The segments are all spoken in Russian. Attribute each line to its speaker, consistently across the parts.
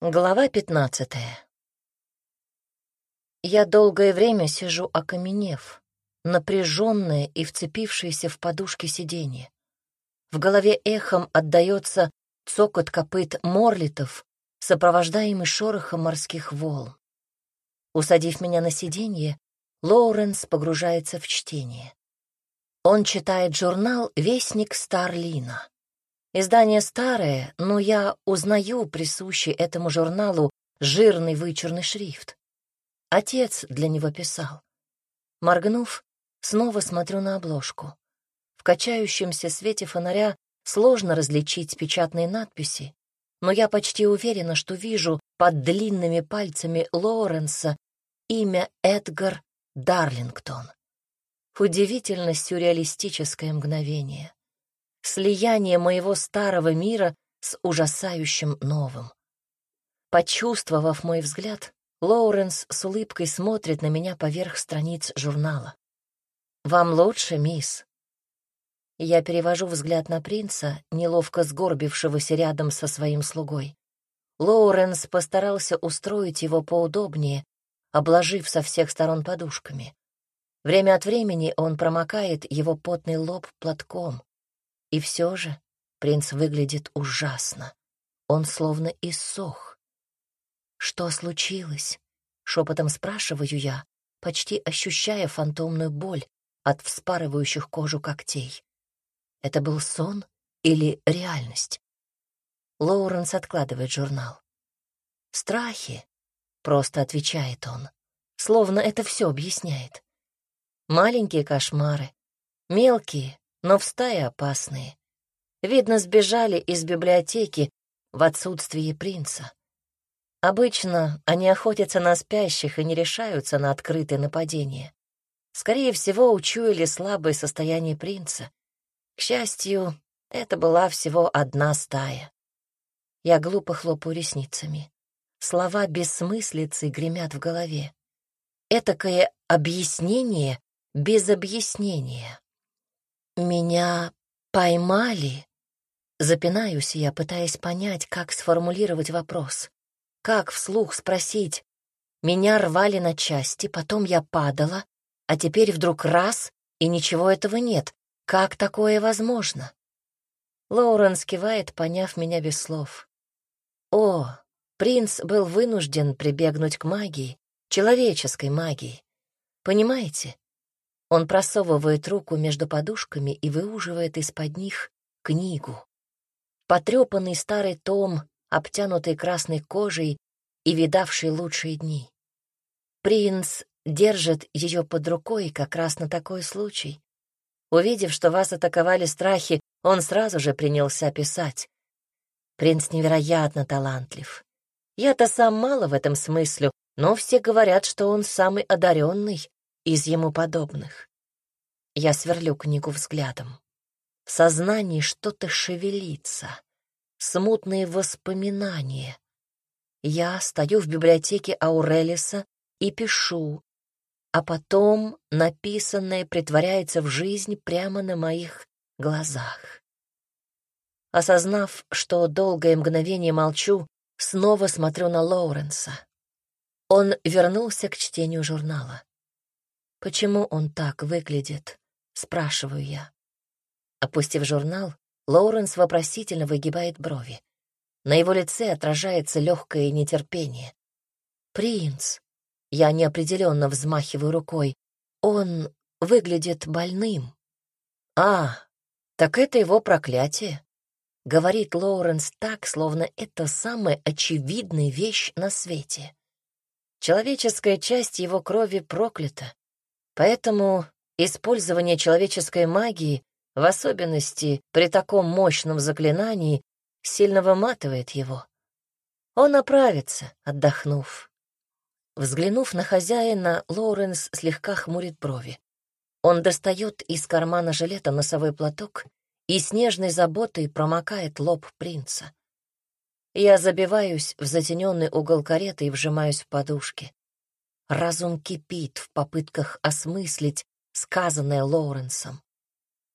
Speaker 1: Глава пятнадцатая. Я долгое время сижу окаменев, напряженная и вцепившаяся в подушки сиденья. В голове эхом отдается цокот копыт морлитов, сопровождаемый шорохом морских волн. Усадив меня на сиденье, Лоуренс погружается в чтение. Он читает журнал «Вестник Старлина». Издание старое, но я узнаю присущий этому журналу жирный вычурный шрифт. Отец для него писал. Моргнув, снова смотрю на обложку. В качающемся свете фонаря сложно различить печатные надписи, но я почти уверена, что вижу под длинными пальцами Лоуренса имя Эдгар Дарлингтон. Удивительно сюрреалистическое мгновение слияние моего старого мира с ужасающим новым. Почувствовав мой взгляд, Лоуренс с улыбкой смотрит на меня поверх страниц журнала. «Вам лучше, мисс?» Я перевожу взгляд на принца, неловко сгорбившегося рядом со своим слугой. Лоуренс постарался устроить его поудобнее, обложив со всех сторон подушками. Время от времени он промокает его потный лоб платком. И все же принц выглядит ужасно. Он словно иссох. «Что случилось?» — шепотом спрашиваю я, почти ощущая фантомную боль от вспарывающих кожу когтей. Это был сон или реальность? Лоуренс откладывает журнал. «Страхи», — просто отвечает он, словно это все объясняет. Маленькие кошмары, мелкие, но в стае опасные. Видно, сбежали из библиотеки в отсутствие принца. Обычно они охотятся на спящих и не решаются на открытые нападения. Скорее всего, учуяли слабое состояние принца. К счастью, это была всего одна стая. Я глупо хлопаю ресницами. Слова бессмыслицы гремят в голове. Этакое объяснение без объяснения. «Меня поймали?» Запинаюсь я, пытаясь понять, как сформулировать вопрос. Как вслух спросить? Меня рвали на части, потом я падала, а теперь вдруг раз, и ничего этого нет. Как такое возможно? Лоуренс кивает, поняв меня без слов. О, принц был вынужден прибегнуть к магии, человеческой магии. Понимаете? Он просовывает руку между подушками и выуживает из-под них книгу. Потрепанный старый том, обтянутый красной кожей и видавший лучшие дни. Принц держит ее под рукой как раз на такой случай. Увидев, что вас атаковали страхи, он сразу же принялся писать. Принц невероятно талантлив. Я-то сам мало в этом смыслю, но все говорят, что он самый одаренный из ему подобных. Я сверлю книгу взглядом. В сознании что-то шевелится, смутные воспоминания. Я стою в библиотеке Аурелиса и пишу, а потом написанное притворяется в жизнь прямо на моих глазах. Осознав, что долгое мгновение молчу, снова смотрю на Лоуренса. Он вернулся к чтению журнала. «Почему он так выглядит?» — спрашиваю я. Опустив журнал, Лоуренс вопросительно выгибает брови. На его лице отражается легкое нетерпение. «Принц!» — я неопределенно взмахиваю рукой. «Он выглядит больным». «А, так это его проклятие», — говорит Лоуренс так, словно это самая очевидная вещь на свете. Человеческая часть его крови проклята, Поэтому использование человеческой магии, в особенности при таком мощном заклинании, сильно выматывает его. Он оправится, отдохнув. Взглянув на хозяина, Лоуренс слегка хмурит брови. Он достает из кармана жилета носовой платок и с нежной заботой промокает лоб принца. Я забиваюсь в затененный угол кареты и вжимаюсь в подушки. Разум кипит в попытках осмыслить сказанное Лоуренсом.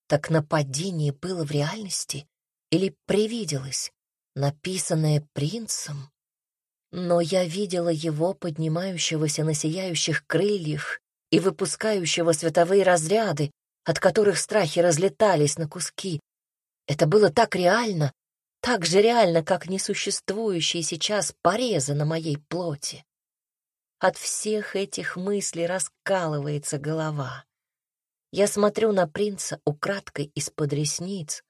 Speaker 1: Так нападение было в реальности или привиделось, написанное принцем? Но я видела его, поднимающегося на сияющих крыльях и выпускающего световые разряды, от которых страхи разлетались на куски. Это было так реально, так же реально, как несуществующие сейчас порезы на моей плоти. От всех этих мыслей раскалывается голова. Я смотрю на принца украдкой из-под ресниц.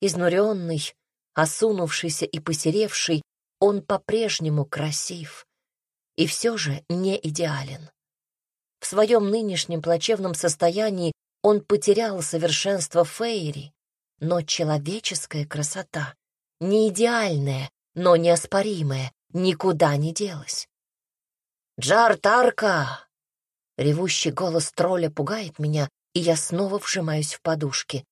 Speaker 1: Изнуренный, осунувшийся и посеревший, он по-прежнему красив. И все же не идеален. В своем нынешнем плачевном состоянии он потерял совершенство Фейри, но человеческая красота, не идеальная, но неоспоримая, никуда не делась. «Джар-тарка!» Ревущий голос тролля пугает меня, и я снова вжимаюсь в подушки.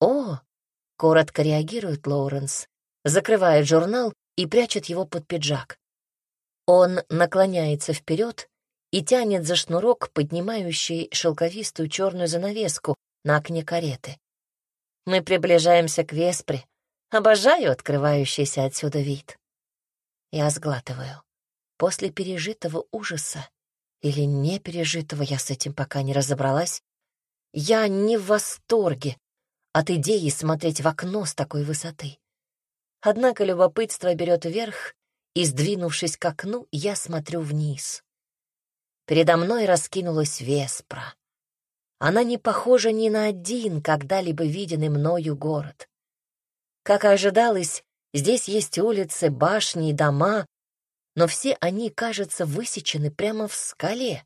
Speaker 1: «О!» — коротко реагирует Лоуренс, закрывает журнал и прячет его под пиджак. Он наклоняется вперед и тянет за шнурок, поднимающий шелковистую черную занавеску на окне кареты. Мы приближаемся к Веспре. Обожаю открывающийся отсюда вид. Я сглатываю. После пережитого ужаса или не пережитого, я с этим пока не разобралась, я не в восторге от идеи смотреть в окно с такой высоты. Однако любопытство берет вверх, и, сдвинувшись к окну, я смотрю вниз. Передо мной раскинулась Веспра. Она не похожа ни на один когда-либо виденный мною город. Как и ожидалось, здесь есть улицы, башни и дома, но все они, кажется, высечены прямо в скале,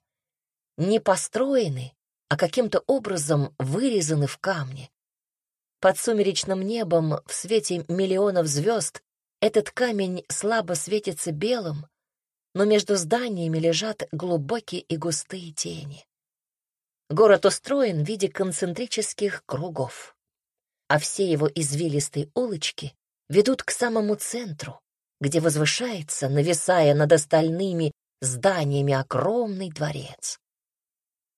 Speaker 1: не построены, а каким-то образом вырезаны в камне. Под сумеречным небом в свете миллионов звезд этот камень слабо светится белым, но между зданиями лежат глубокие и густые тени. Город устроен в виде концентрических кругов, а все его извилистые улочки ведут к самому центру, где возвышается, нависая над остальными зданиями, огромный дворец.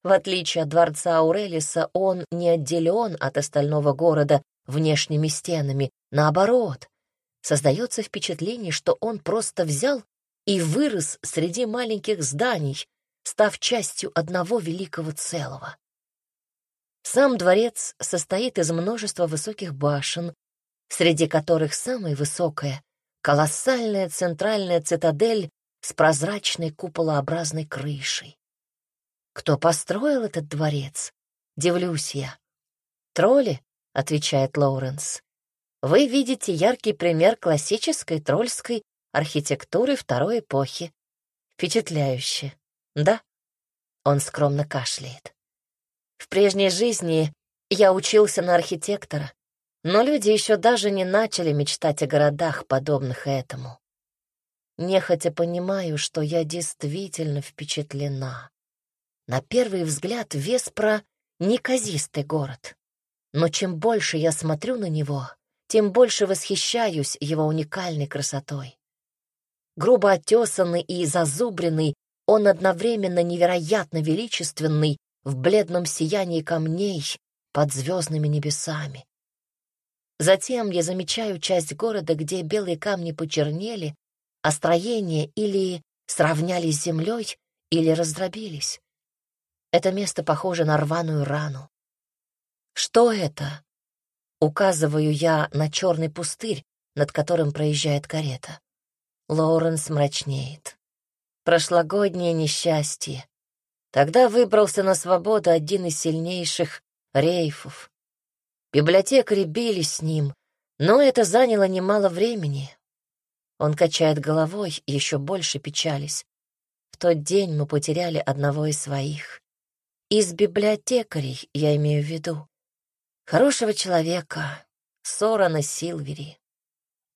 Speaker 1: В отличие от дворца Аурелиса, он не отделен от остального города внешними стенами. Наоборот, создается впечатление, что он просто взял и вырос среди маленьких зданий, став частью одного великого целого. Сам дворец состоит из множества высоких башен, среди которых самая высокая — колоссальная центральная цитадель с прозрачной куполообразной крышей. Кто построил этот дворец? Дивлюсь я. Тролли, отвечает Лоуренс. Вы видите яркий пример классической тролльской архитектуры второй эпохи. Впечатляюще, да? Он скромно кашляет. В прежней жизни я учился на архитектора, но люди еще даже не начали мечтать о городах, подобных этому. Нехотя понимаю, что я действительно впечатлена. На первый взгляд Веспра — неказистый город. Но чем больше я смотрю на него, тем больше восхищаюсь его уникальной красотой. Грубо отесанный и зазубренный, он одновременно невероятно величественный в бледном сиянии камней под звездными небесами. Затем я замечаю часть города, где белые камни почернели, а строения или сравнялись с землей, или раздробились. Это место похоже на рваную рану. Что это? Указываю я на черный пустырь, над которым проезжает карета. Лоуренс мрачнеет. Прошлогоднее несчастье. Тогда выбрался на свободу один из сильнейших рейфов. Библиотекари бились с ним, но это заняло немало времени. Он качает головой, еще больше печались. В тот день мы потеряли одного из своих. Из библиотекарей я имею в виду. Хорошего человека, Сорана Силвери.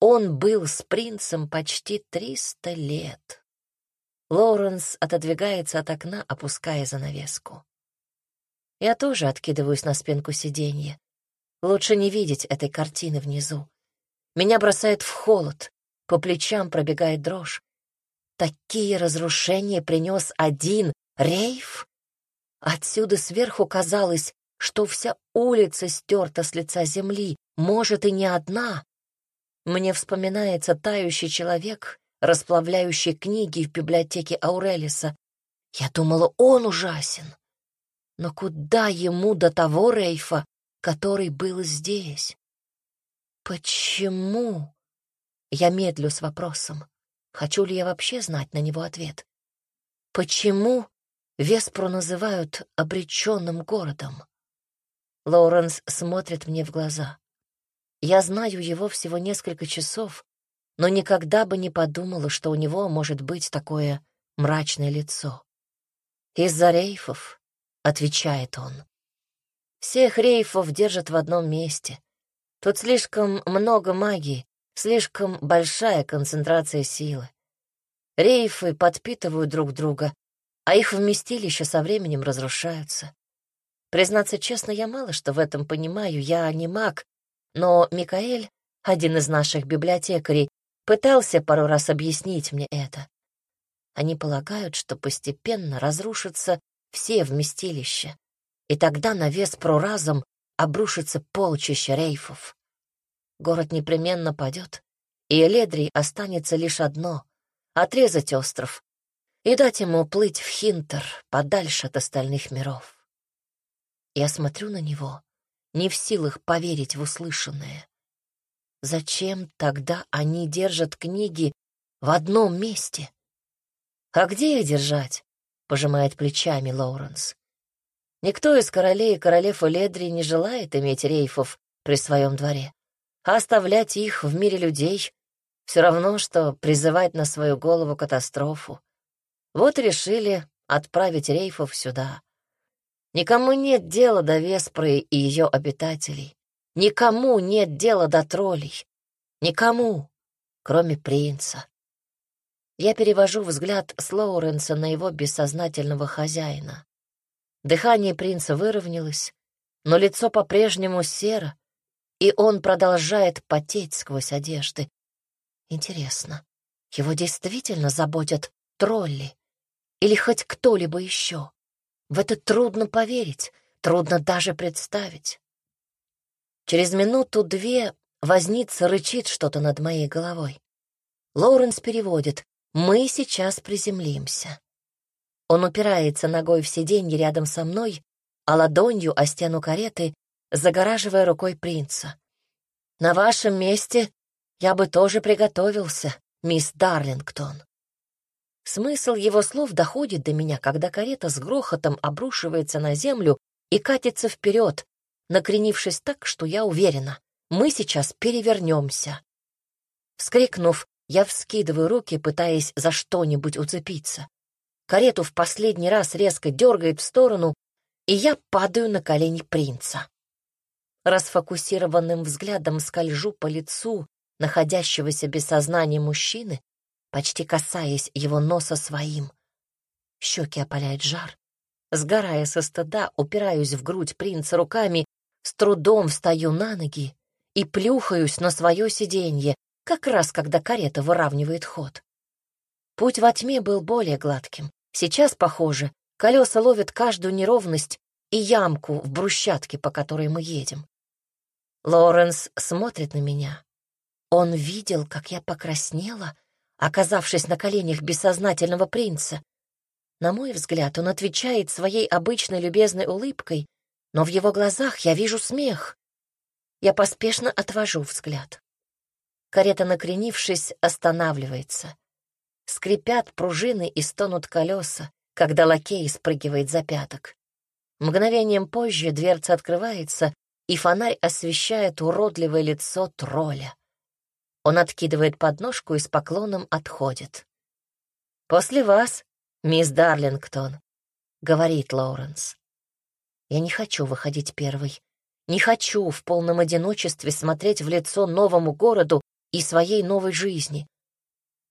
Speaker 1: Он был с принцем почти триста лет. Лоуренс отодвигается от окна, опуская занавеску. Я тоже откидываюсь на спинку сиденья. Лучше не видеть этой картины внизу. Меня бросает в холод, по плечам пробегает дрожь. Такие разрушения принес один рейф? Отсюда сверху казалось, что вся улица стерта с лица земли, может, и не одна. Мне вспоминается тающий человек, расплавляющий книги в библиотеке Аурелиса. Я думала, он ужасен. Но куда ему до того Рейфа, который был здесь? Почему? Я медлю с вопросом. Хочу ли я вообще знать на него ответ? Почему Веспру называют обреченным городом? Лоуренс смотрит мне в глаза. Я знаю его всего несколько часов, но никогда бы не подумала, что у него может быть такое мрачное лицо. «Из-за рейфов», — отвечает он. «Всех рейфов держат в одном месте. Тут слишком много магии, слишком большая концентрация силы. Рейфы подпитывают друг друга, а их вместилища со временем разрушаются. Признаться честно, я мало что в этом понимаю, я не маг, но Микаэль, один из наших библиотекарей, пытался пару раз объяснить мне это. Они полагают, что постепенно разрушатся все вместилища, и тогда на вес проразом обрушится полчища рейфов. Город непременно падет, и Эледрии останется лишь одно — отрезать остров и дать ему плыть в Хинтер подальше от остальных миров. Я смотрю на него, не в силах поверить в услышанное. Зачем тогда они держат книги в одном месте? А где их держать? Пожимает плечами Лоуренс. Никто из королей и королев Эледри не желает иметь рейфов при своем дворе. А оставлять их в мире людей все равно, что призывать на свою голову катастрофу. Вот решили отправить рейфов сюда. Никому нет дела до Веспры и ее обитателей. Никому нет дела до троллей. Никому, кроме принца. Я перевожу взгляд с Лоуренса на его бессознательного хозяина. Дыхание принца выровнялось, но лицо по-прежнему серо, и он продолжает потеть сквозь одежды. Интересно, его действительно заботят тролли или хоть кто-либо еще? В это трудно поверить, трудно даже представить. Через минуту-две возница рычит что-то над моей головой. Лоуренс переводит «Мы сейчас приземлимся». Он упирается ногой в сиденье рядом со мной, а ладонью о стену кареты, загораживая рукой принца. «На вашем месте я бы тоже приготовился, мисс Дарлингтон». Смысл его слов доходит до меня, когда карета с грохотом обрушивается на землю и катится вперед, накренившись так, что я уверена, мы сейчас перевернемся. Вскрикнув, я вскидываю руки, пытаясь за что-нибудь уцепиться. Карету в последний раз резко дергает в сторону, и я падаю на колени принца. Расфокусированным взглядом скольжу по лицу находящегося без сознания мужчины, почти касаясь его носа своим. Щеки опаляет жар. Сгорая со стыда, упираюсь в грудь принца руками, с трудом встаю на ноги и плюхаюсь на свое сиденье, как раз когда карета выравнивает ход. Путь во тьме был более гладким. Сейчас, похоже, колеса ловят каждую неровность и ямку в брусчатке, по которой мы едем. Лоренс смотрит на меня. Он видел, как я покраснела оказавшись на коленях бессознательного принца. На мой взгляд, он отвечает своей обычной любезной улыбкой, но в его глазах я вижу смех. Я поспешно отвожу взгляд. Карета, накренившись, останавливается. Скрипят пружины и стонут колеса, когда лакей спрыгивает за пяток. Мгновением позже дверца открывается, и фонарь освещает уродливое лицо тролля. Он откидывает подножку и с поклоном отходит. «После вас, мисс Дарлингтон», — говорит Лоуренс. «Я не хочу выходить первой. Не хочу в полном одиночестве смотреть в лицо новому городу и своей новой жизни.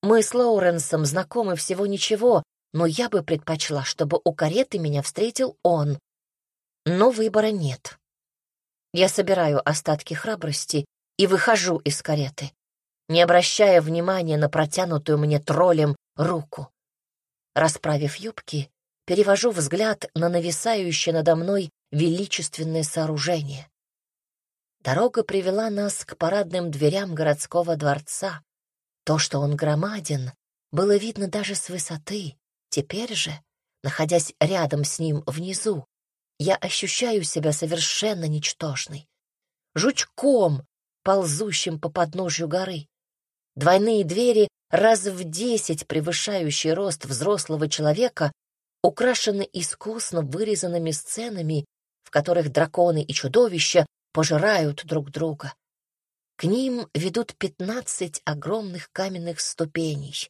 Speaker 1: Мы с Лоуренсом знакомы всего ничего, но я бы предпочла, чтобы у кареты меня встретил он. Но выбора нет. Я собираю остатки храбрости и выхожу из кареты не обращая внимания на протянутую мне троллем руку. Расправив юбки, перевожу взгляд на нависающее надо мной величественное сооружение. Дорога привела нас к парадным дверям городского дворца. То, что он громаден, было видно даже с высоты. Теперь же, находясь рядом с ним внизу, я ощущаю себя совершенно ничтожной. Жучком, ползущим по подножью горы. Двойные двери, раз в десять превышающие рост взрослого человека, украшены искусно вырезанными сценами, в которых драконы и чудовища пожирают друг друга. К ним ведут пятнадцать огромных каменных ступеней,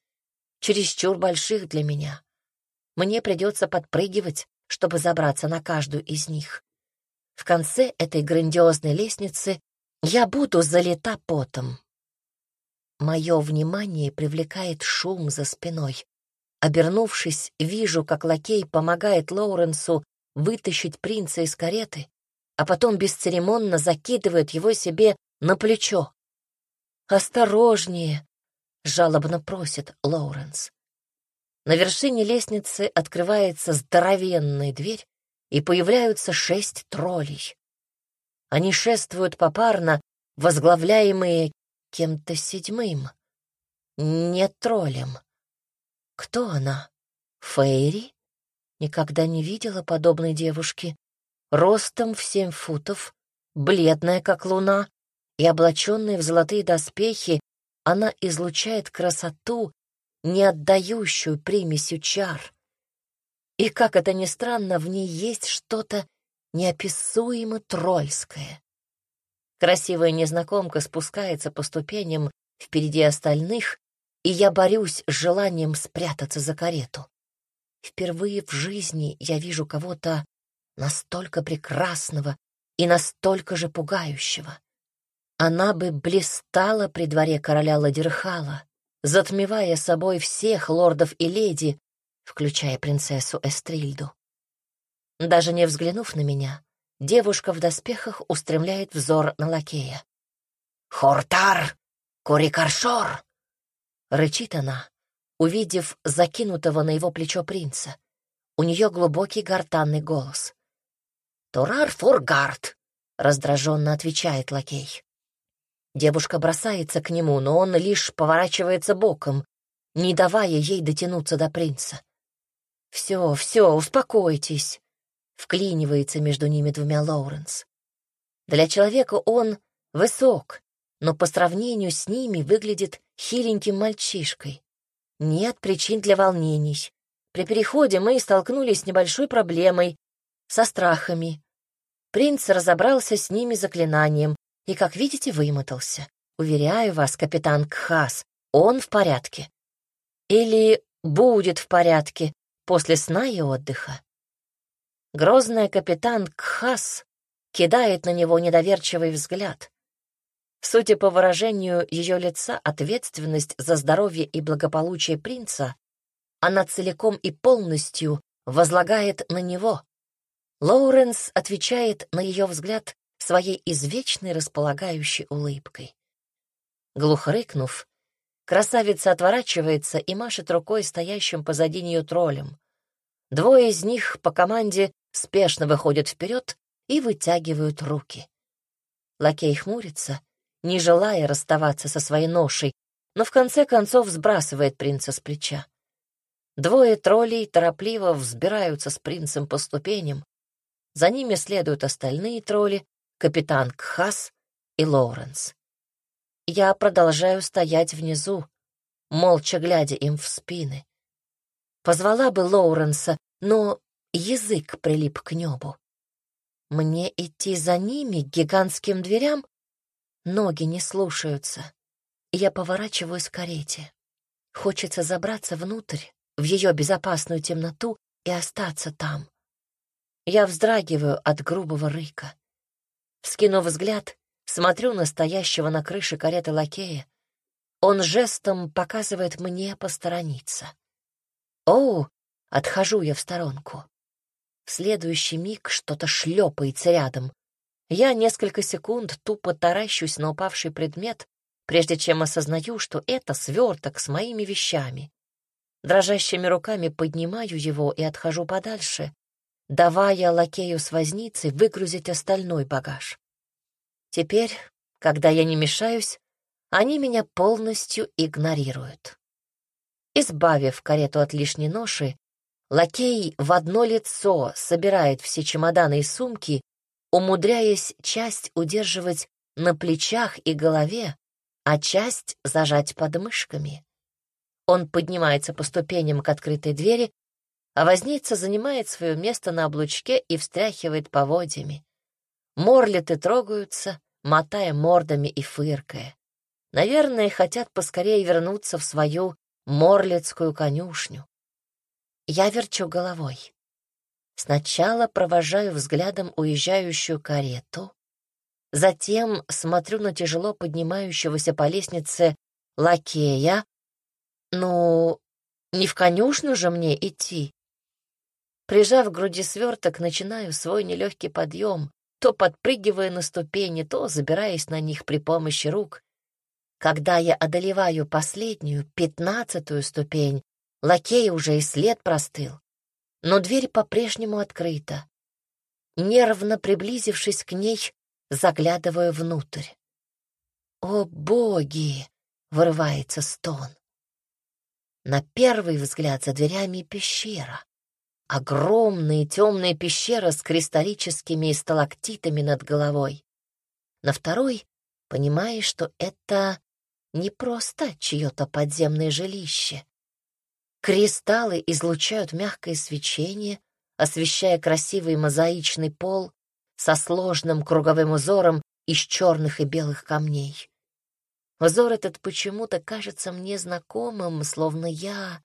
Speaker 1: чересчур больших для меня. Мне придется подпрыгивать, чтобы забраться на каждую из них. В конце этой грандиозной лестницы я буду залита потом. Мое внимание привлекает шум за спиной. Обернувшись, вижу, как лакей помогает Лоуренсу вытащить принца из кареты, а потом бесцеремонно закидывает его себе на плечо. «Осторожнее!» — жалобно просит Лоуренс. На вершине лестницы открывается здоровенная дверь, и появляются шесть троллей. Они шествуют попарно, возглавляемые кем-то седьмым. Не троллем. Кто она? Фейри? Никогда не видела подобной девушки. Ростом в семь футов, бледная, как луна, и облаченная в золотые доспехи, она излучает красоту, не отдающую примесью чар. И, как это ни странно, в ней есть что-то неописуемо трольское. Красивая незнакомка спускается по ступеням впереди остальных, и я борюсь с желанием спрятаться за карету. Впервые в жизни я вижу кого-то настолько прекрасного и настолько же пугающего. Она бы блистала при дворе короля Ладерхала, затмевая собой всех лордов и леди, включая принцессу Эстрильду. Даже не взглянув на меня, Девушка в доспехах устремляет взор на лакея. «Хортар! Курикаршор!» Рычит она, увидев закинутого на его плечо принца. У нее глубокий гортанный голос. «Турар Фургард!» — раздраженно отвечает лакей. Девушка бросается к нему, но он лишь поворачивается боком, не давая ей дотянуться до принца. «Все, все, успокойтесь», вклинивается между ними двумя Лоуренс. Для человека он высок, но по сравнению с ними выглядит хиленьким мальчишкой. Нет причин для волнений. При переходе мы столкнулись с небольшой проблемой, со страхами. Принц разобрался с ними заклинанием и, как видите, вымотался. Уверяю вас, капитан Кхас, он в порядке. Или будет в порядке после сна и отдыха. Грозная капитан Кхас кидает на него недоверчивый взгляд. Судя по выражению ее лица, ответственность за здоровье и благополучие принца она целиком и полностью возлагает на него. Лоуренс отвечает на ее взгляд своей извечной располагающей улыбкой. Глухо рыкнув, красавица отворачивается и машет рукой стоящим позади нее троллем. Двое из них по команде спешно выходят вперед и вытягивают руки. Лакей хмурится, не желая расставаться со своей ношей, но в конце концов сбрасывает принца с плеча. Двое троллей торопливо взбираются с принцем по ступеням. За ними следуют остальные тролли, капитан Кхас и Лоуренс. Я продолжаю стоять внизу, молча глядя им в спины. Позвала бы Лоуренса, но язык прилип к небу. Мне идти за ними к гигантским дверям? Ноги не слушаются. Я поворачиваюсь к карете. Хочется забраться внутрь, в ее безопасную темноту и остаться там. Я вздрагиваю от грубого рыка. Скинув взгляд, смотрю на стоящего на крыше кареты лакея. Он жестом показывает мне посторониться. «Оу!» — отхожу я в сторонку. В следующий миг что-то шлепается рядом. Я несколько секунд тупо таращусь на упавший предмет, прежде чем осознаю, что это сверток с моими вещами. Дрожащими руками поднимаю его и отхожу подальше, давая лакею с возницей выгрузить остальной багаж. Теперь, когда я не мешаюсь, они меня полностью игнорируют. Избавив карету от лишней ноши, лакей в одно лицо собирает все чемоданы и сумки, умудряясь часть удерживать на плечах и голове, а часть зажать под мышками. Он поднимается по ступеням к открытой двери, а возница занимает свое место на облучке и встряхивает поводьями. Морлиты трогаются, мотая мордами и фыркая. Наверное, хотят поскорее вернуться в свою морлицкую конюшню. Я верчу головой. Сначала провожаю взглядом уезжающую карету, затем смотрю на тяжело поднимающегося по лестнице лакея. Ну, не в конюшню же мне идти. Прижав к груди сверток, начинаю свой нелегкий подъем, то подпрыгивая на ступени, то забираясь на них при помощи рук. Когда я одолеваю последнюю, пятнадцатую ступень, лакей уже и след простыл. Но дверь по-прежнему открыта. Нервно приблизившись к ней, заглядываю внутрь. «О, боги!» — вырывается стон. На первый взгляд за дверями пещера. Огромная темная пещера с кристаллическими сталактитами над головой. На второй понимаешь, что это не просто чье-то подземное жилище. Кристаллы излучают мягкое свечение, освещая красивый мозаичный пол со сложным круговым узором из черных и белых камней. Узор этот почему-то кажется мне знакомым, словно я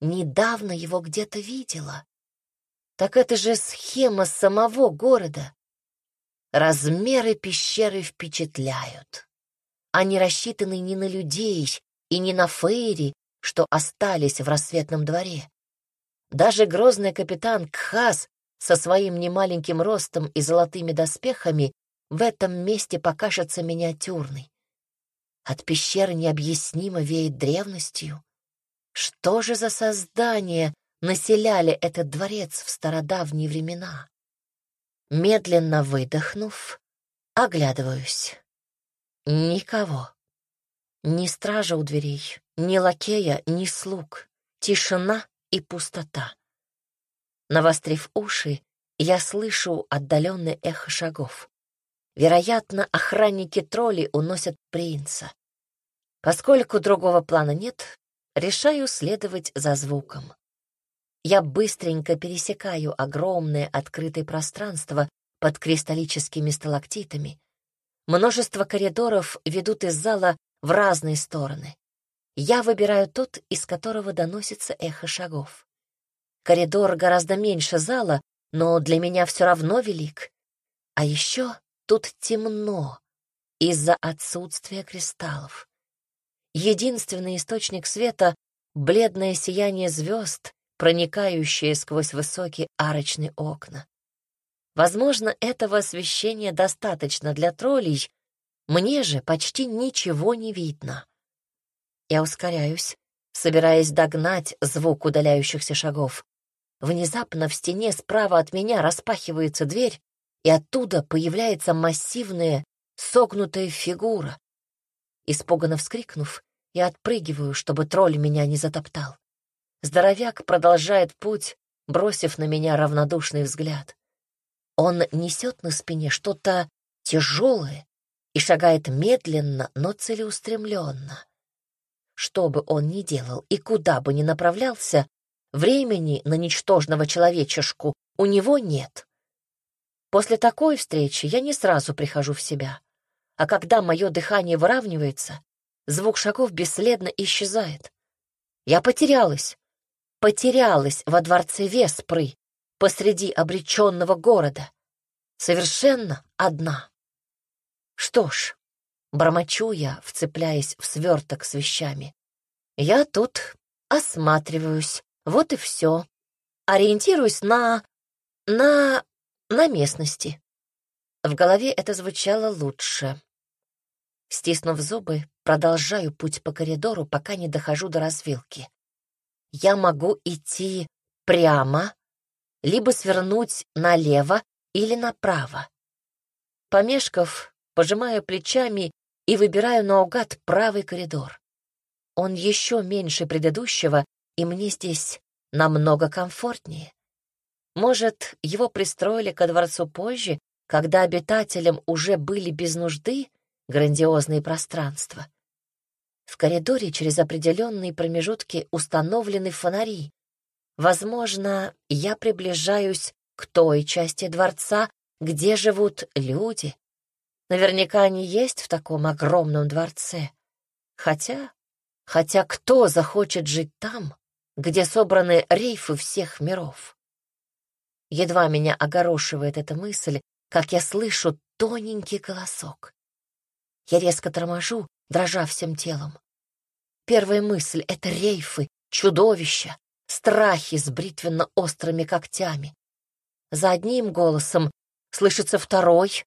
Speaker 1: недавно его где-то видела. Так это же схема самого города. Размеры пещеры впечатляют. Они рассчитаны не на людей и не на фейри, что остались в рассветном дворе. Даже грозный капитан Кхас со своим немаленьким ростом и золотыми доспехами в этом месте покажется миниатюрной. От пещеры необъяснимо веет древностью. Что же за создание населяли этот дворец в стародавние времена? Медленно выдохнув, оглядываюсь. Никого. Ни стража у дверей, ни лакея, ни слуг. Тишина и пустота. Навострив уши, я слышу отдаленное эхо шагов. Вероятно, охранники тролли уносят принца. Поскольку другого плана нет, решаю следовать за звуком. Я быстренько пересекаю огромное открытое пространство под кристаллическими сталактитами. Множество коридоров ведут из зала в разные стороны. Я выбираю тот, из которого доносится эхо шагов. Коридор гораздо меньше зала, но для меня все равно велик. А еще тут темно из-за отсутствия кристаллов. Единственный источник света — бледное сияние звезд, проникающее сквозь высокие арочные окна. Возможно, этого освещения достаточно для троллей, мне же почти ничего не видно. Я ускоряюсь, собираясь догнать звук удаляющихся шагов. Внезапно в стене справа от меня распахивается дверь, и оттуда появляется массивная, согнутая фигура. Испуганно вскрикнув, я отпрыгиваю, чтобы тролль меня не затоптал. Здоровяк продолжает путь, бросив на меня равнодушный взгляд. Он несет на спине что-то тяжелое и шагает медленно, но целеустремленно. Что бы он ни делал и куда бы ни направлялся, Времени на ничтожного человечешку у него нет. После такой встречи я не сразу прихожу в себя, а когда мое дыхание выравнивается, звук шагов бесследно исчезает. Я потерялась, потерялась во дворце Веспры посреди обреченного города, совершенно одна. Что ж, бормочу я, вцепляясь в сверток с вещами. Я тут осматриваюсь, вот и все. Ориентируюсь на... на... на местности. В голове это звучало лучше. Стиснув зубы, продолжаю путь по коридору, пока не дохожу до развилки. Я могу идти прямо, либо свернуть налево или направо. Помешков, пожимаю плечами и выбираю наугад правый коридор. Он еще меньше предыдущего, и мне здесь намного комфортнее. Может, его пристроили ко дворцу позже, когда обитателям уже были без нужды грандиозные пространства. В коридоре через определенные промежутки установлены фонари. Возможно, я приближаюсь к той части дворца, где живут люди. Наверняка они есть в таком огромном дворце. Хотя, хотя кто захочет жить там, где собраны рейфы всех миров? Едва меня огорошивает эта мысль, как я слышу тоненький голосок. Я резко торможу, дрожа всем телом. Первая мысль — это рейфы, чудовища, страхи с бритвенно-острыми когтями. За одним голосом слышится второй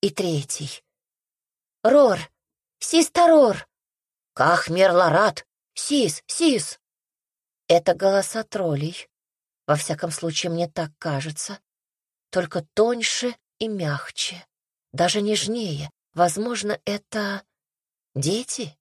Speaker 1: и третий. «Рор! Сис-Тарор! Кахмер Ларат! Сис! Сис!» Это голоса троллей. Во всяком случае, мне так кажется. Только тоньше и мягче, даже нежнее. Возможно, это дети?